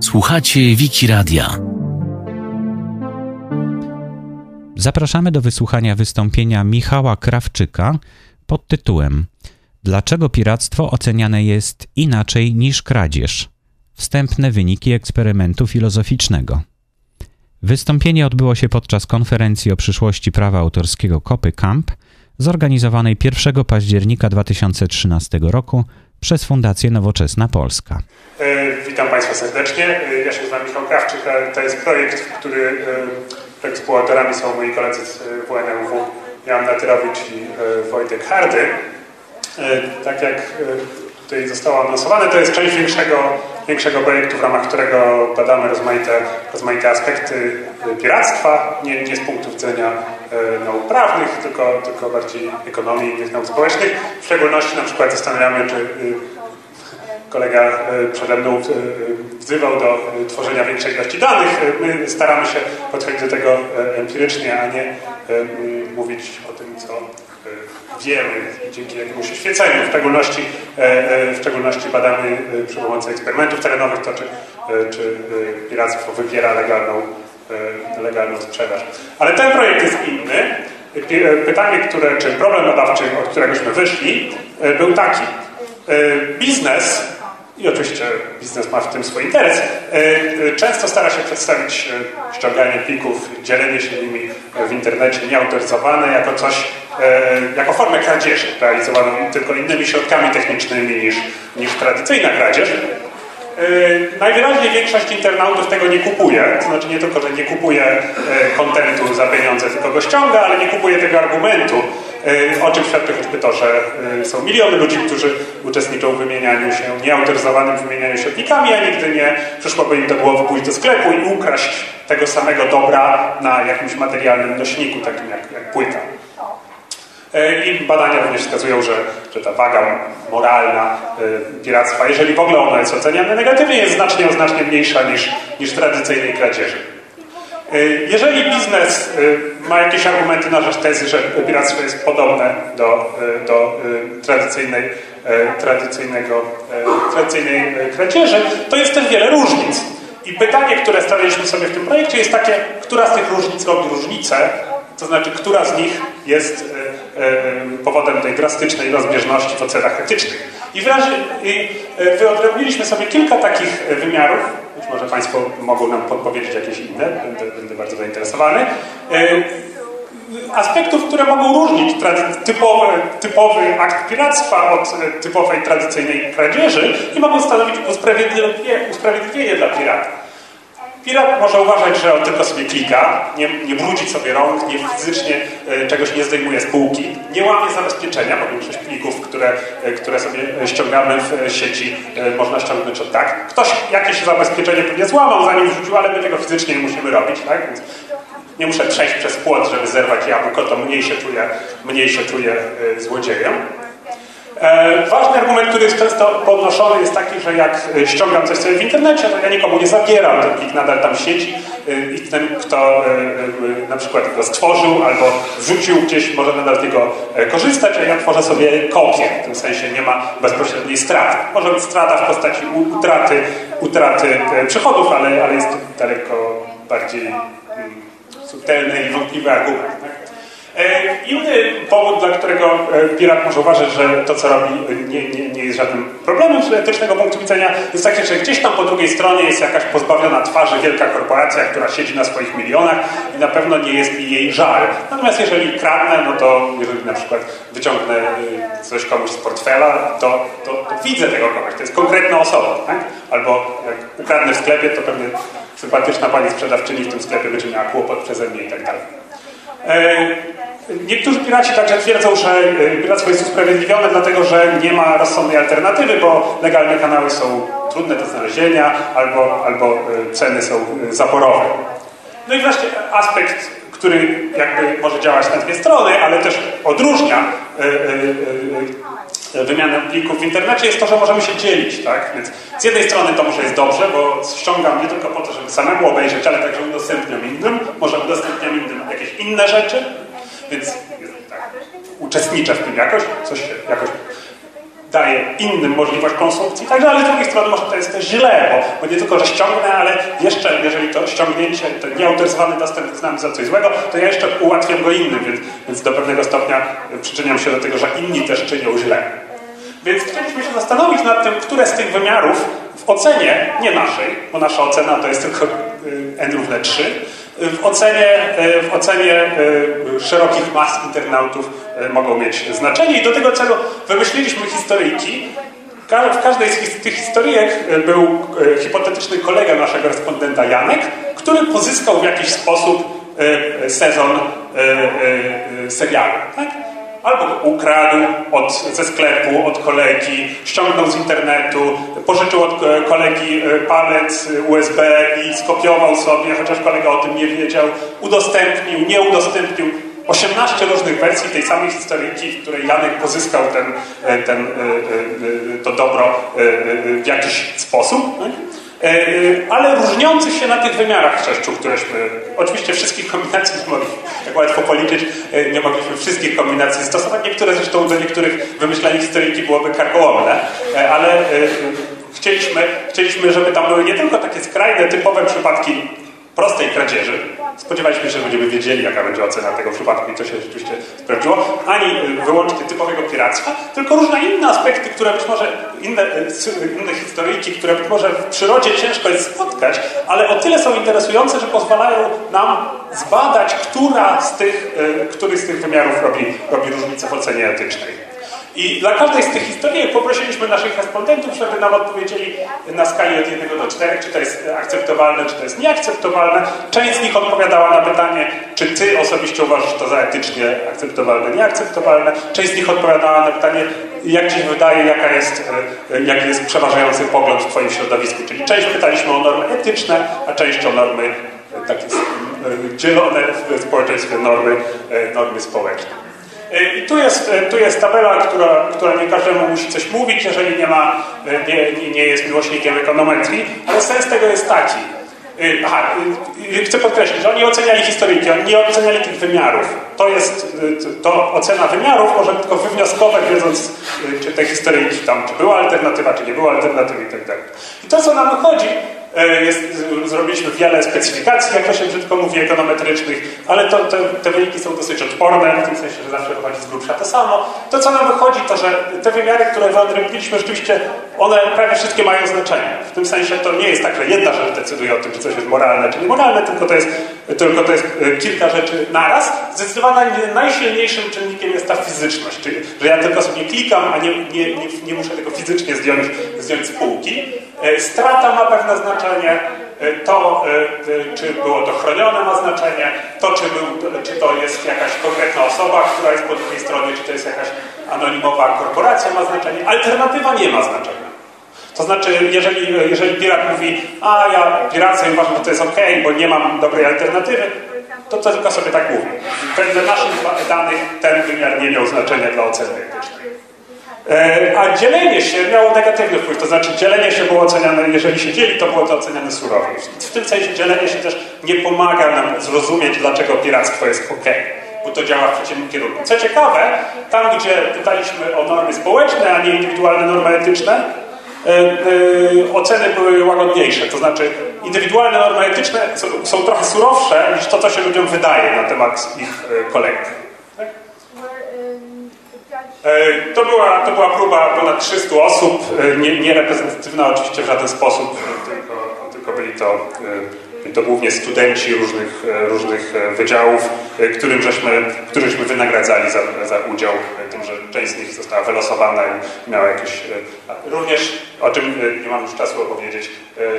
Słuchacie Wiki Radia. Zapraszamy do wysłuchania wystąpienia Michała Krawczyka pod tytułem Dlaczego piractwo oceniane jest inaczej niż kradzież? Wstępne wyniki eksperymentu filozoficznego. Wystąpienie odbyło się podczas konferencji o przyszłości prawa autorskiego Kopy Camp, zorganizowanej 1 października 2013 roku przez Fundację Nowoczesna Polska. E, witam Państwa serdecznie. E, ja się nazywam Michał Krawczyk, to jest projekt, który e, projekt współautorami są moi koledzy z WNMW, Jan Natyrowicz i Wojtek Hardy. Tak jak tutaj zostało anonsowane, to jest część większego, większego projektu, w ramach którego badamy rozmaite, rozmaite aspekty piractwa, nie, nie z punktu widzenia nauk prawnych, tylko, tylko bardziej ekonomii i innych nauk społecznych. W szczególności na przykład zastanawiamy, czy kolega przede mną wzywał do tworzenia większej ilości danych. My staramy się podchodzić do tego empirycznie, a nie mówić o tym, co wiemy dzięki jakiemuś oświeceniu. W szczególności, w szczególności badamy przy pomocy eksperymentów terenowych to, czy, czy piractwo wybiera legalną, legalną sprzedaż. Ale ten projekt jest inny. Pytanie, które, czy problem badawczy, od któregośmy wyszli, był taki. Biznes i oczywiście biznes ma w tym swój interes, często stara się przedstawić ściąganie plików, dzielenie się nimi w internecie nieautoryzowane jako coś, jako formę kradzieży, realizowaną tylko innymi środkami technicznymi niż, niż tradycyjna kradzież. Najwyraźniej większość internautów tego nie kupuje, to znaczy nie tylko, że nie kupuje kontentu za pieniądze, tylko go ściąga, ale nie kupuje tego argumentu, o czym świadczy choćby to, że są miliony ludzi, którzy uczestniczą w wymienianiu się, nieautoryzowanym wymienianiu się plikami, a nigdy nie przyszłoby im do głowy pójść do sklepu i ukraść tego samego dobra na jakimś materialnym nośniku, takim jak, jak płyta. I badania również wskazują, że, że ta waga moralna piractwa, jeżeli w ogóle ono jest oceniane negatywnie, jest znacznie, znacznie mniejsza niż, niż tradycyjnej kradzieży. Jeżeli biznes ma jakieś argumenty na rzecz tezy, że piractwo jest podobne do, do tradycyjnej, tradycyjnego, tradycyjnej kradzieży, to jest też wiele różnic. I pytanie, które stawialiśmy sobie w tym projekcie jest takie, która z tych różnic robi różnicę, to znaczy, która z nich jest powodem tej drastycznej rozbieżności w ocenach etycznych. I, i wyodrębniliśmy sobie kilka takich wymiarów, być może Państwo mogą nam podpowiedzieć jakieś inne, będę, będę bardzo zainteresowany, aspektów, które mogą różnić typowy, typowy akt piractwa od typowej tradycyjnej kradzieży i mogą stanowić usprawiedliwienie, usprawiedliwienie dla pirata. Pirat może uważać, że on tylko sobie klika, nie, nie brudzi sobie rąk, nie fizycznie e, czegoś nie zdejmuje z półki, nie łamie zabezpieczenia, bo większość plików, które, e, które sobie ściągamy w sieci, e, można ściągnąć od tak. Ktoś jakieś zabezpieczenie pewnie złamał, zanim wrzucił, ale my tego fizycznie nie musimy robić, tak? Więc nie muszę przejść przez płot, żeby zerwać jabłko, to mniej się czuję, mniej się czuję złodziejem. E, ważny argument, który jest często podnoszony jest taki, że jak ściągam coś sobie w internecie, to ja nikomu nie zabieram, ten nadal tam siedzi e, i ten, kto e, na przykład go stworzył albo wrzucił gdzieś, może nadal z niego korzystać, a ja tworzę sobie kopię. W tym sensie nie ma bezpośredniej straty. Może być strata w postaci utraty, utraty przychodów, ale, ale jest to daleko bardziej mm, subtelny i wątpliwy argument. Tak? Inny powód, dla którego pirat może uważać, że to, co robi, nie, nie, nie jest żadnym problemem z etycznego punktu widzenia, jest taki, że gdzieś tam po drugiej stronie jest jakaś pozbawiona twarzy wielka korporacja, która siedzi na swoich milionach i na pewno nie jest mi jej żal. Natomiast jeżeli kradnę, no to jeżeli na przykład wyciągnę coś komuś z portfela, to, to, to widzę tego kogoś, to jest konkretna osoba. Tak? Albo jak ukradnę w sklepie, to pewnie sympatyczna pani sprzedawczyni w tym sklepie będzie miała kłopot przeze mnie i tak dalej. Niektórzy piraci także twierdzą, że piractwo jest usprawiedliwione dlatego, że nie ma rozsądnej alternatywy, bo legalne kanały są trudne do znalezienia albo, albo ceny są zaporowe. No i wreszcie aspekt, który jakby może działać na dwie strony, ale też odróżnia wymianę plików w internecie jest to, że możemy się dzielić, tak? Więc z jednej strony to może jest dobrze, bo ściągam nie tylko po to, żeby samemu obejrzeć, ale także udostępniam innym, może udostępniam innym jakieś inne rzeczy, więc tak, uczestniczę w tym jakoś, coś się jakoś daje innym możliwość konsumpcji, także, ale z drugiej strony może to jest też źle, bo, bo nie tylko, że ściągnę, ale jeszcze, jeżeli to ściągnięcie, ten nieautoryzowany dostęp znam za coś złego, to ja jeszcze ułatwiam go innym, więc, więc do pewnego stopnia przyczyniam się do tego, że inni też czynią źle. Więc chcieliśmy się zastanowić nad tym, które z tych wymiarów w ocenie, nie naszej, bo nasza ocena to jest tylko y, n równe 3, w ocenie, w ocenie y, szerokich mas internautów mogą mieć znaczenie i do tego celu wymyśliliśmy historyjki. W każdej z tych historyjek był hipotetyczny kolega naszego respondenta Janek, który pozyskał w jakiś sposób sezon serialu. Tak? Albo go ukradł od, ze sklepu, od kolegi, ściągnął z internetu, pożyczył od kolegi e, palec USB i skopiował sobie, chociaż kolega o tym nie wiedział, udostępnił, nie udostępnił. 18 różnych wersji tej samej historyjki, w której Janek pozyskał ten, e, ten, e, to dobro w jakiś sposób. E, e, ale różniących się na tych wymiarach chrzeszczu, któreśmy oczywiście wszystkich kombinacji nie mogliśmy tak łatwo policzyć, e, nie mogliśmy wszystkich kombinacji stosować. Niektóre zresztą do niektórych wymyślenie historyjki byłoby karkołomne, ale chcieliśmy, chcieliśmy, żeby tam były nie tylko takie skrajne, typowe przypadki prostej kradzieży, Spodziewaliśmy się, że będziemy wiedzieli, jaka będzie ocena tego przypadku i to się rzeczywiście sprawdziło. Ani y, wyłącznie typowego piractwa, tylko różne inne aspekty, które być może, inne, y, inne historyjki, które być może w przyrodzie ciężko jest spotkać, ale o tyle są interesujące, że pozwalają nam zbadać, która z tych, y, który z tych wymiarów robi, robi różnicę w ocenie etycznej. I dla każdej z tych historii poprosiliśmy naszych respondentów, żeby nam odpowiedzieli na skali od 1 do 4, czy to jest akceptowalne, czy to jest nieakceptowalne. Część z nich odpowiadała na pytanie, czy ty osobiście uważasz to za etycznie akceptowalne, nieakceptowalne. Część z nich odpowiadała na pytanie, jak ci wydaje, jaka jest, e, jaki jest przeważający pogląd w twoim środowisku. Czyli część pytaliśmy o normy etyczne, a część o normy e, takie e, dzielone w społeczeństwie normy, normy społeczne. E, I tu jest, e, tu jest tabela, która, która nie każdemu musi coś mówić, jeżeli nie, ma, e, nie, nie jest miłośnikiem ekonometrii, ale sens tego jest taki. Aha, chcę podkreślić, że oni oceniali historyjki, oni nie oceniali tych wymiarów. To jest, to ocena wymiarów może tylko wywnioskować, wiedząc, czy te historyjki tam, czy była alternatywa, czy nie była alternatywy i tak dalej. I to, co nam chodzi, jest, zrobiliśmy wiele specyfikacji, jak to się brzydko mówi, ekonometrycznych, ale to, te, te wyniki są dosyć odporne, w tym sensie, że zawsze wychodzi z grubsza to samo. To, co nam wychodzi, to, że te wymiary, które wyodrębniliśmy, rzeczywiście one prawie wszystkie mają znaczenie. W tym sensie to nie jest tak, że jedna rzecz decyduje o tym, czy coś jest moralne, czy niemoralne, tylko to jest, tylko to jest e, kilka rzeczy naraz. Zdecydowanie najsilniejszym czynnikiem jest ta fizyczność, czyli że ja tylko sobie klikam, a nie, nie, nie, nie muszę tego fizycznie zdjąć, zdjąć z półki. E, strata ma pewne znaczenie, e, to czy było to chronione ma znaczenie, to czy, był, czy to jest jakaś konkretna osoba, która jest po drugiej stronie, czy to jest jakaś anonimowa korporacja ma znaczenie. Alternatywa nie ma znaczenia. To znaczy, jeżeli, jeżeli pirat mówi, a ja pirację uważam, że to jest ok, bo nie mam dobrej alternatywy, to, to tylko sobie tak mówi. Wedle naszych danych ten wymiar nie miał znaczenia dla oceny etycznej. E, a dzielenie się miało negatywny wpływ, to znaczy dzielenie się było oceniane, jeżeli się dzieli, to było to oceniane surowo. W tym sensie dzielenie się też nie pomaga nam zrozumieć, dlaczego piractwo jest ok, bo to działa w przeciwnym kierunku. Co ciekawe, tam gdzie pytaliśmy o normy społeczne, a nie indywidualne normy etyczne, oceny były łagodniejsze, to znaczy indywidualne normy etyczne są, trochę surowsze niż to, co się ludziom wydaje na temat ich. E, to była, to była próba ponad 300 osób, e, nie, oczywiście w żaden sposób, tylko, tylko byli to byli to głównie studenci różnych, różnych wydziałów, którym żeśmy, wynagradzali za, za udział, część z nich została wylosowana i miała jakieś... Również, o czym nie mam już czasu opowiedzieć,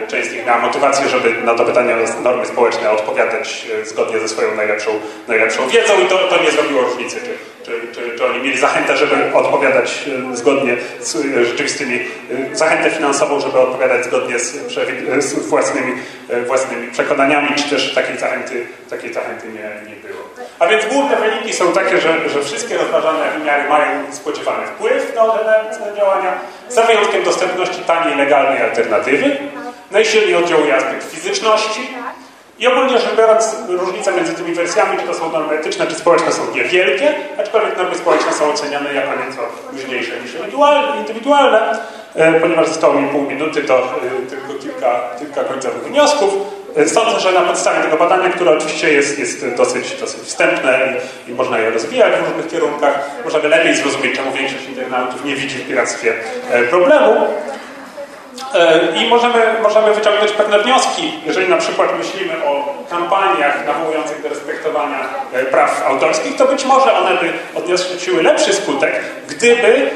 część z nich miała motywację, żeby na to pytanie o normy społeczne odpowiadać zgodnie ze swoją najlepszą, najlepszą wiedzą i to, to nie zrobiło różnicy, czy, czy, czy, czy oni mieli zachętę, żeby odpowiadać zgodnie z rzeczywistymi, zachętę finansową, żeby odpowiadać zgodnie z, z własnymi, własnymi przekonaniami, czy też takiej zachęty, takiej zachęty nie, nie było. A więc główne wyniki są takie, że, że wszystkie rozważane wymiary mają spodziewany wpływ na ordynacyjne działania, za wyjątkiem dostępności taniej, legalnej alternatywy. Najsilniej oddziałuje aspekt fizyczności I ogólnie rzecz biorąc, różnice między tymi wersjami, czy to są normy etyczne, czy społeczne, są niewielkie, aczkolwiek normy społeczne są oceniane jako nieco luźniejsze niż indywidualne. E, ponieważ zostało mi pół minuty, to e, tylko kilka, kilka końcowych wniosków. E, sądzę, że na podstawie tego badania, które oczywiście jest, jest dosyć, dosyć wstępne i, i można je rozwijać w różnych kierunkach, możemy lepiej zrozumieć, czemu większość internautów nie widzi w piractwie problemu. I możemy, możemy wyciągnąć pewne wnioski, jeżeli na przykład myślimy o kampaniach nawołujących do respektowania praw autorskich, to być może one by odniosły lepszy skutek, gdyby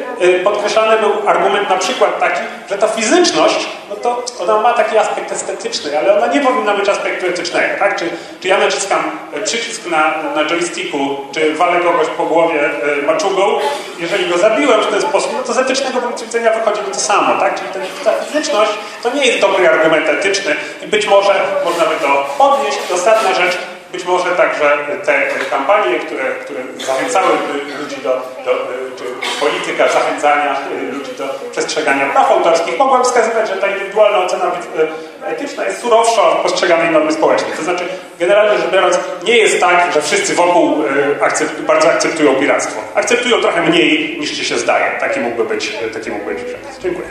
podkreślany był argument na przykład taki, że ta fizyczność, no to ona ma taki aspekt estetyczny, ale ona nie powinna mieć aspektu etycznego, tak? Czy, czy ja naciskam przycisk na, na joysticku, czy walę kogoś po głowie maczugą, jeżeli go zabiłem w ten sposób, no to z etycznego punktu widzenia wychodzi mi to samo, tak? Czyli ten, ta fizyczność to nie jest dobry argument etyczny i być może można by to podnieść. I ostatnia rzecz, być może także te kampanie, które, które zachęcały ludzi do, do czy polityka zachęcania ludzi do przestrzegania praw autorskich, mogła wskazywać, że ta indywidualna ocena etyczna jest surowsza od postrzeganej normy społecznej. To znaczy, generalnie rzecz biorąc, nie jest tak, że wszyscy wokół akcept, bardzo akceptują piractwo. Akceptują trochę mniej niż ci się zdaje. Taki mógłby być, taki mógłby być przepis. Dziękuję.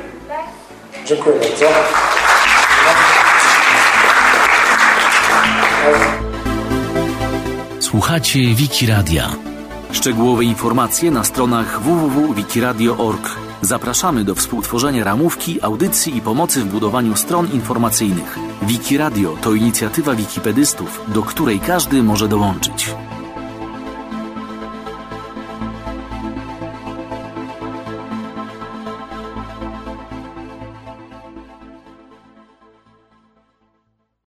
Dziękuję bardzo. Słuchacie Wiki Radia. Szczegółowe informacje na stronach www.wikiradio.org. Zapraszamy do współtworzenia ramówki, audycji i pomocy w budowaniu stron informacyjnych. Wiki Radio to inicjatywa wikipedystów, do której każdy może dołączyć.